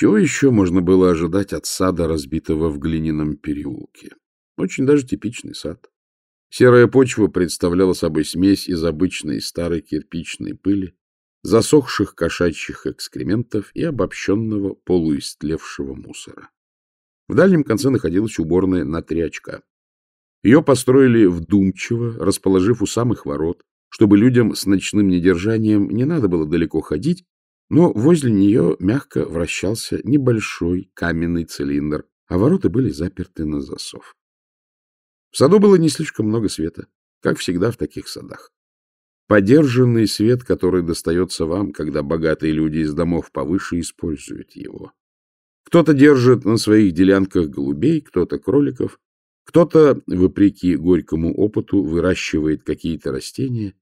Чего еще можно было ожидать от сада, разбитого в глиняном переулке? Очень даже типичный сад. Серая почва представляла собой смесь из обычной старой кирпичной пыли, засохших кошачьих экскрементов и обобщенного полуистлевшего мусора. В дальнем конце находилась уборная на три очка. Ее построили вдумчиво, расположив у самых ворот, чтобы людям с ночным недержанием не надо было далеко ходить, но возле нее мягко вращался небольшой каменный цилиндр, а ворота были заперты на засов. В саду было не слишком много света, как всегда в таких садах. Подержанный свет, который достается вам, когда богатые люди из домов повыше используют его. Кто-то держит на своих делянках голубей, кто-то кроликов, кто-то, вопреки горькому опыту, выращивает какие-то растения.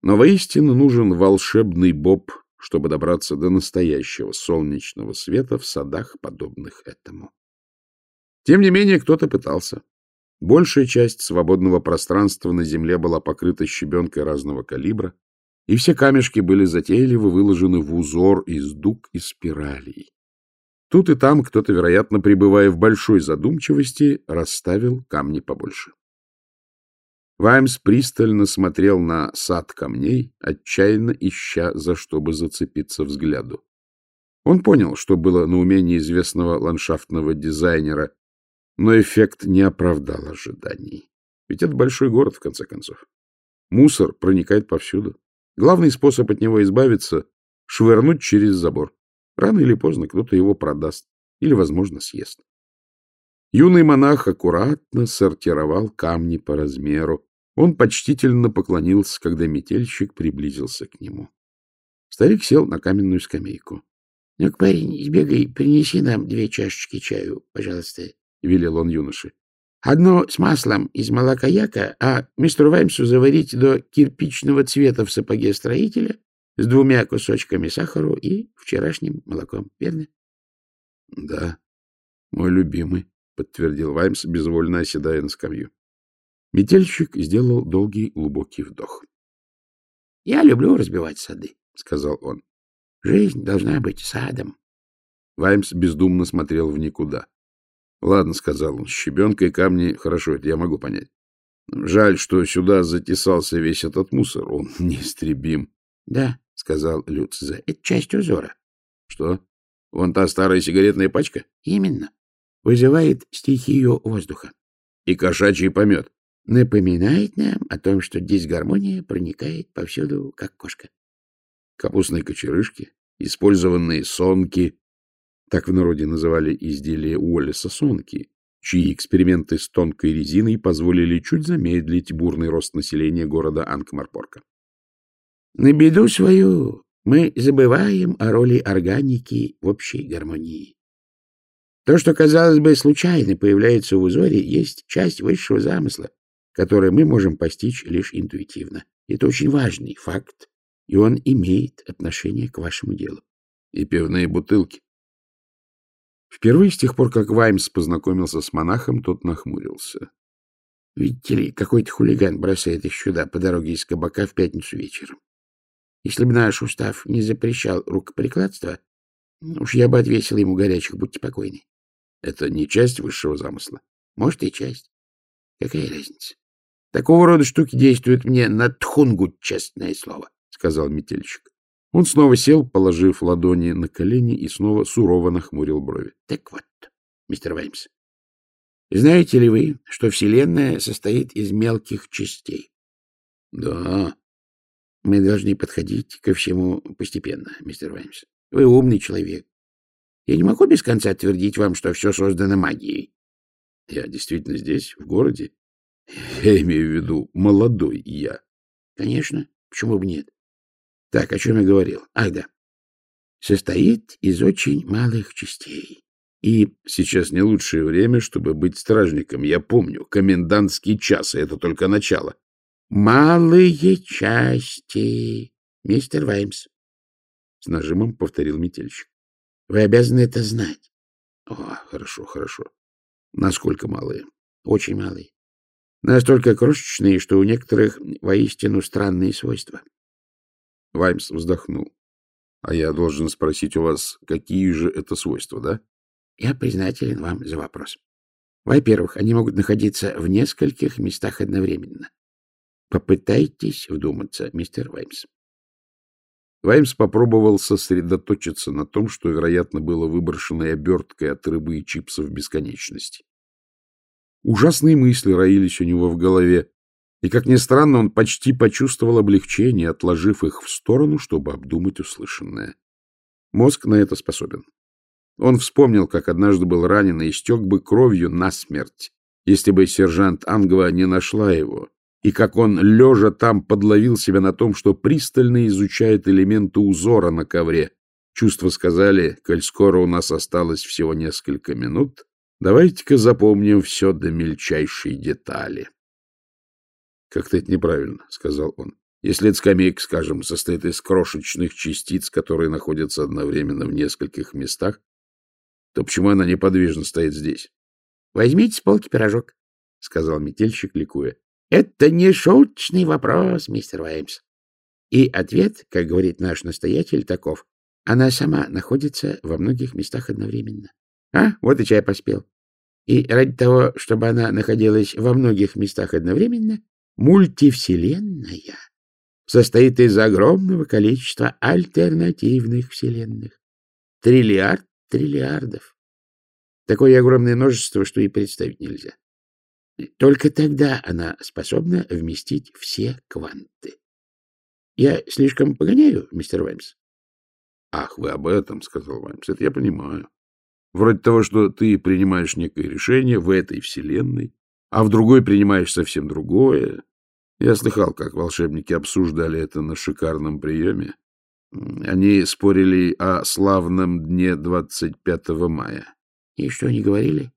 Но воистину нужен волшебный боб, чтобы добраться до настоящего солнечного света в садах, подобных этому. Тем не менее, кто-то пытался. Большая часть свободного пространства на земле была покрыта щебенкой разного калибра, и все камешки были затейливо выложены в узор из дуг и спиралей. Тут и там кто-то, вероятно, пребывая в большой задумчивости, расставил камни побольше. Ваймс пристально смотрел на сад камней, отчаянно ища, за что бы зацепиться взгляду. Он понял, что было на уме неизвестного ландшафтного дизайнера, но эффект не оправдал ожиданий. Ведь это большой город, в конце концов. Мусор проникает повсюду. Главный способ от него избавиться — швырнуть через забор. Рано или поздно кто-то его продаст или, возможно, съест. Юный монах аккуратно сортировал камни по размеру, он почтительно поклонился, когда метельщик приблизился к нему. Старик сел на каменную скамейку. — Ну, парень, сбегай, принеси нам две чашечки чаю, пожалуйста, — велел он юноше. — Одно с маслом из молока яка, а мистеру Ваймсу заварить до кирпичного цвета в сапоге строителя с двумя кусочками сахару и вчерашним молоком, верно? — Да, мой любимый, — подтвердил Ваймс, безвольно оседая на скамью. Метельщик сделал долгий глубокий вдох. — Я люблю разбивать сады, — сказал он. — Жизнь должна быть садом. Ваймс бездумно смотрел в никуда. — Ладно, — сказал он, — щебенка и камни, хорошо, это я могу понять. Жаль, что сюда затесался весь этот мусор, он неистребим. — Да, — сказал Люцзе, — это часть узора. — Что? Вон та старая сигаретная пачка? — Именно. Вызывает стихию воздуха. — И кошачий помет напоминает нам о том, что дисгармония проникает повсюду, как кошка. Капустные кочерышки, использованные сонки, так в народе называли изделия Уоллеса сонки, чьи эксперименты с тонкой резиной позволили чуть замедлить бурный рост населения города Анкмарпорка. На беду свою мы забываем о роли органики в общей гармонии. То, что, казалось бы, случайно появляется в узоре, есть часть высшего замысла, который мы можем постичь лишь интуитивно. Это очень важный факт, и он имеет отношение к вашему делу. И пивные бутылки. Впервые с тех пор, как Ваймс познакомился с монахом, тот нахмурился. Видите ли, какой-то хулиган бросает их сюда по дороге из кабака в пятницу вечером. Если бы наш устав не запрещал рукоприкладство, уж я бы отвесил ему горячих, будьте покойны. Это не часть высшего замысла? Может, и часть. Какая разница? Такого рода штуки действуют мне на тхунгу, честное слово, — сказал метельщик. Он снова сел, положив ладони на колени, и снова сурово нахмурил брови. — Так вот, мистер Ваймс, знаете ли вы, что Вселенная состоит из мелких частей? — Да. Мы должны подходить ко всему постепенно, мистер Ваймс. Вы умный человек. Я не могу без конца твердить вам, что все создано магией. Я действительно здесь, в городе, я имею в виду молодой я. Конечно, почему бы нет? Так, о чем я говорил? Ах, да. Состоит из очень малых частей. И сейчас не лучшее время, чтобы быть стражником. Я помню, комендантский час, и это только начало. Малые части, мистер Ваймс. С нажимом повторил метельщик. Вы обязаны это знать. О, хорошо, хорошо. Насколько малые? Очень малые. Настолько крошечные, что у некоторых воистину странные свойства. Ваймс вздохнул. А я должен спросить у вас, какие же это свойства, да? Я признателен вам за вопрос. Во-первых, они могут находиться в нескольких местах одновременно. Попытайтесь вдуматься, мистер Ваймс. Ваймс попробовал сосредоточиться на том, что, вероятно, было выброшенной оберткой от рыбы и чипсов бесконечности. Ужасные мысли роились у него в голове, и, как ни странно, он почти почувствовал облегчение, отложив их в сторону, чтобы обдумать услышанное. Мозг на это способен. Он вспомнил, как однажды был ранен и истек бы кровью насмерть, если бы сержант Ангва не нашла его, и как он, лежа там, подловил себя на том, что пристально изучает элементы узора на ковре. Чувства сказали, коль скоро у нас осталось всего несколько минут, давайте-ка запомним все до мельчайшей детали. — Как-то это неправильно, — сказал он. — Если эта скамейка, скажем, состоит из крошечных частиц, которые находятся одновременно в нескольких местах, то почему она неподвижно стоит здесь? — Возьмите с полки пирожок, — сказал метельщик, ликуя. — Это не шуточный вопрос, мистер Ваймс. И ответ, как говорит наш настоятель, таков. Она сама находится во многих местах одновременно. А, вот и чай поспел. И ради того, чтобы она находилась во многих местах одновременно, Мультивселенная состоит из огромного количества альтернативных вселенных. Триллиард триллиардов. Такое огромное множество, что и представить нельзя. Только тогда она способна вместить все кванты. Я слишком погоняю, мистер Ваймс? — Ах, вы об этом, — сказал Ваймс. — Это я понимаю. Вроде того, что ты принимаешь некое решение в этой вселенной, а в другой принимаешь совсем другое. Я слыхал, как волшебники обсуждали это на шикарном приеме. Они спорили о славном дне 25 мая. И что они говорили?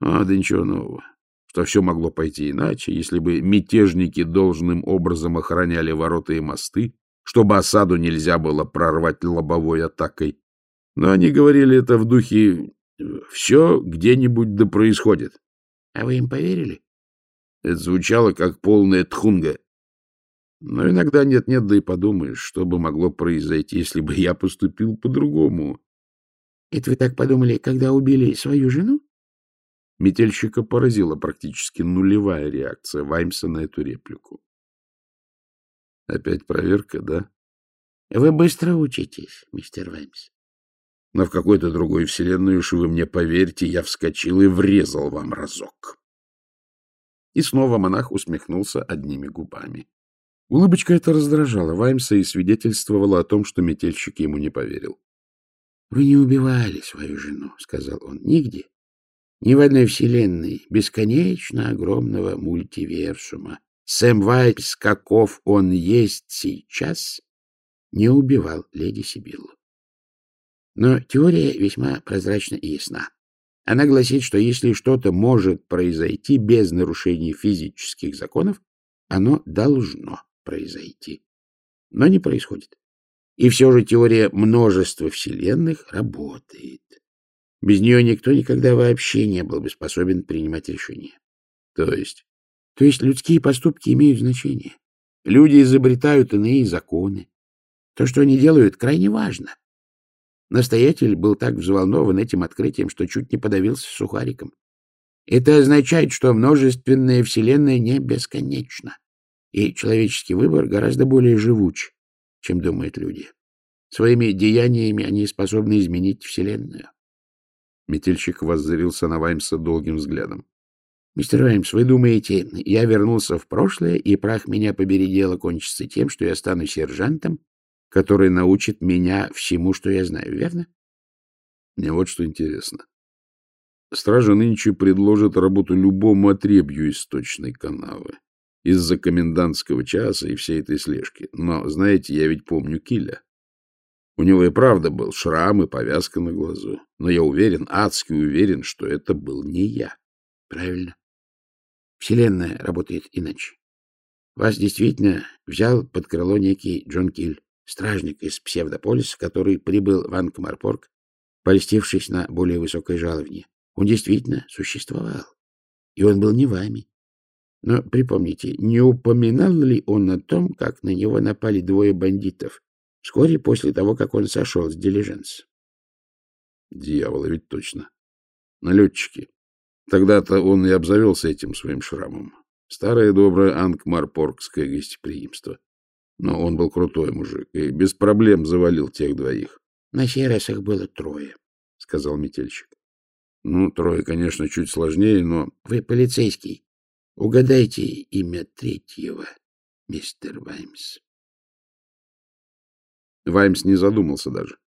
А, да ничего нового. Что все могло пойти иначе, если бы мятежники должным образом охраняли ворота и мосты, чтобы осаду нельзя было прорвать лобовой атакой. Но они говорили это в духе «все где-нибудь да происходит». — А вы им поверили? Это звучало как полная тхунга. Но иногда нет-нет, да и подумаешь, что бы могло произойти, если бы я поступил по-другому. — Это вы так подумали, когда убили свою жену? Метельщика поразила практически нулевая реакция Ваймса на эту реплику. — Опять проверка, да? — Вы быстро учитесь, мистер Ваймс. Но в какой-то другой вселенной, уж вы мне поверьте, я вскочил и врезал вам разок. И снова монах усмехнулся одними губами. Улыбочка эта раздражала Ваймса и свидетельствовала о том, что метельщик ему не поверил. — Вы не убивали свою жену, — сказал он, — нигде. Ни в одной вселенной бесконечно огромного мультиверсума. Сэм Вайтс, каков он есть сейчас, не убивал леди Сибиллу. Но теория весьма прозрачна и ясна. Она гласит, что если что-то может произойти без нарушения физических законов, оно должно произойти. Но не происходит. И все же теория множества вселенных работает. Без нее никто никогда вообще не был бы способен принимать решения. То есть? То есть людские поступки имеют значение. Люди изобретают иные законы. То, что они делают, крайне важно. Настоятель был так взволнован этим открытием, что чуть не подавился сухариком. Это означает, что множественная вселенная не бесконечна, и человеческий выбор гораздо более живуч, чем думают люди. Своими деяниями они способны изменить вселенную. Метельщик воззрился на Ваймса долгим взглядом. — Мистер Ваймс, вы думаете, я вернулся в прошлое, и прах меня побери дело кончится тем, что я стану сержантом который научит меня всему, что я знаю, верно? Мне вот что интересно. Стража нынче предложит работу любому отребью из сточной канавы. Из-за комендантского часа и всей этой слежки. Но, знаете, я ведь помню Киля. У него и правда был шрам и повязка на глазу. Но я уверен, адски уверен, что это был не я. Правильно. Вселенная работает иначе. Вас действительно взял под крыло некий Джон Киль стражник из псевдополиса, который прибыл в Анкмарпорг, польстившись на более высокой жалование. Он действительно существовал, и он был не вами. Но припомните, не упоминал ли он о том, как на него напали двое бандитов, вскоре после того, как он сошел с дилиженс. Дьявола ведь точно. Налетчики. Тогда-то он и обзавелся этим своим шрамом. Старое доброе ангмарпоргское гостеприимство. Но он был крутой мужик и без проблем завалил тех двоих. — На сей раз их было трое, — сказал метельщик. — Ну, трое, конечно, чуть сложнее, но... — Вы полицейский. Угадайте имя третьего, мистер Ваймс. Ваймс не задумался даже.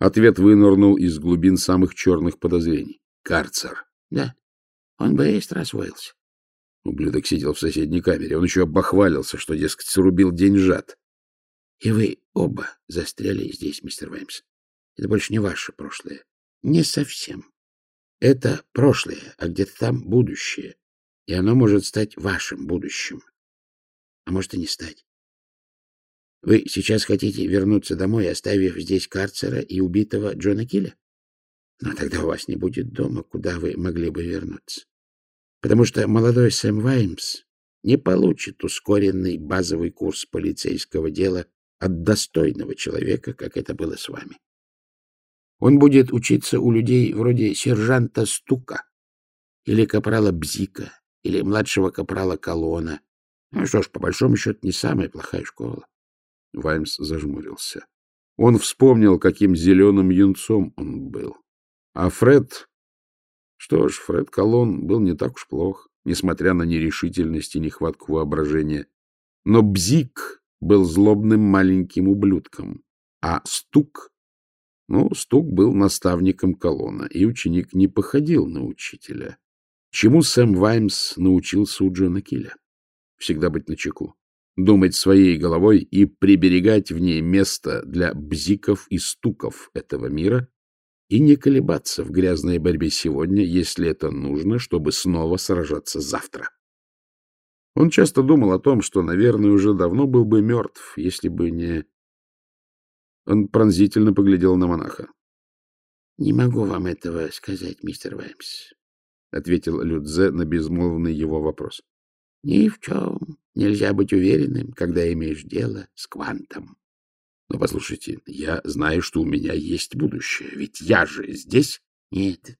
Ответ вынырнул из глубин самых черных подозрений. Карцер. — Да, он быстро освоился. Ублюдок сидел в соседней камере. Он еще обохвалился, что, дескать, срубил деньжат. — И вы оба застряли здесь, мистер Ваймс. Это больше не ваше прошлое. Не совсем. Это прошлое, а где-то там будущее. И оно может стать вашим будущим. А может и не стать. Вы сейчас хотите вернуться домой, оставив здесь карцера и убитого Джона Килля? Но тогда у вас не будет дома, куда вы могли бы вернуться. Потому что молодой Сэм Ваймс не получит ускоренный базовый курс полицейского дела от достойного человека, как это было с вами. Он будет учиться у людей вроде сержанта Стука или капрала Бзика или младшего капрала Колона. Ну что ж, по большому счету, не самая плохая школа. Ваймс зажмурился. Он вспомнил, каким зеленым юнцом он был. А Фред... Что ж, Фред Колон был не так уж плох, несмотря на нерешительность и нехватку воображения. Но Бзик был злобным маленьким ублюдком, а Стук... Ну, Стук был наставником Колона, и ученик не походил на учителя. Чему Сэм Ваймс научился у Джона Килля? Всегда быть начеку думать своей головой и приберегать в ней место для бзиков и стуков этого мира и не колебаться в грязной борьбе сегодня, если это нужно, чтобы снова сражаться завтра. Он часто думал о том, что, наверное, уже давно был бы мертв, если бы не... Он пронзительно поглядел на монаха. — Не могу вам этого сказать, мистер Ваймс, — ответил Людзе на безмолвный его вопрос. — Ни в чем Нельзя быть уверенным, когда имеешь дело с квантом. Но послушайте, я знаю, что у меня есть будущее, ведь я же здесь. Нет.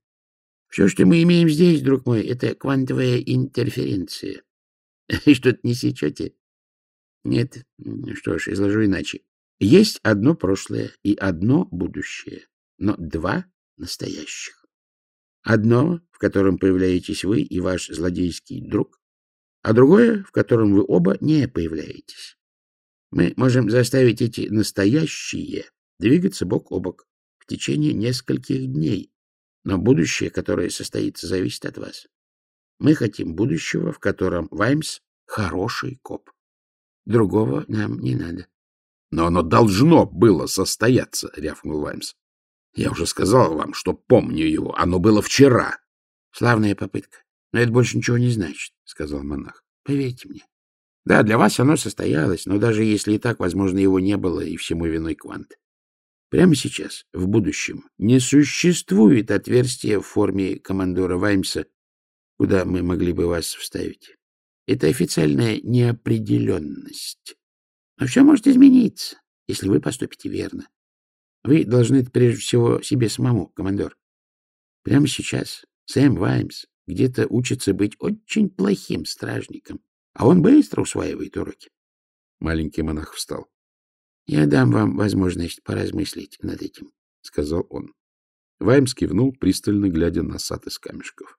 Все, что мы имеем здесь, друг мой, это квантовая интерференция. Что-то не сечете? Нет. Что ж, изложу иначе. Есть одно прошлое и одно будущее, но два настоящих. Одно, в котором появляетесь вы и ваш злодейский друг, а другое, в котором вы оба не появляетесь. Мы можем заставить эти настоящие двигаться бок о бок в течение нескольких дней, но будущее, которое состоится, зависит от вас. Мы хотим будущего, в котором Ваймс — хороший коп. Другого нам не надо. — Но оно должно было состояться, — рявкнул Ваймс. — Я уже сказал вам, что помню его. Оно было вчера. — Славная попытка. Но это больше ничего не значит, — сказал монах. — Поверьте мне. Да, для вас оно состоялось, но даже если и так, возможно, его не было, и всему виной квант. Прямо сейчас, в будущем, не существует отверстия в форме командора Ваймса, куда мы могли бы вас вставить. Это официальная неопределенность. Но все может измениться, если вы поступите верно. Вы должны прежде всего себе самому, командор. Прямо сейчас Сэм Ваймс где-то учится быть очень плохим стражником, а он быстро усваивает уроки. Маленький монах встал. — Я дам вам возможность поразмыслить над этим, — сказал он. Ваймс кивнул, пристально глядя на сад из камешков.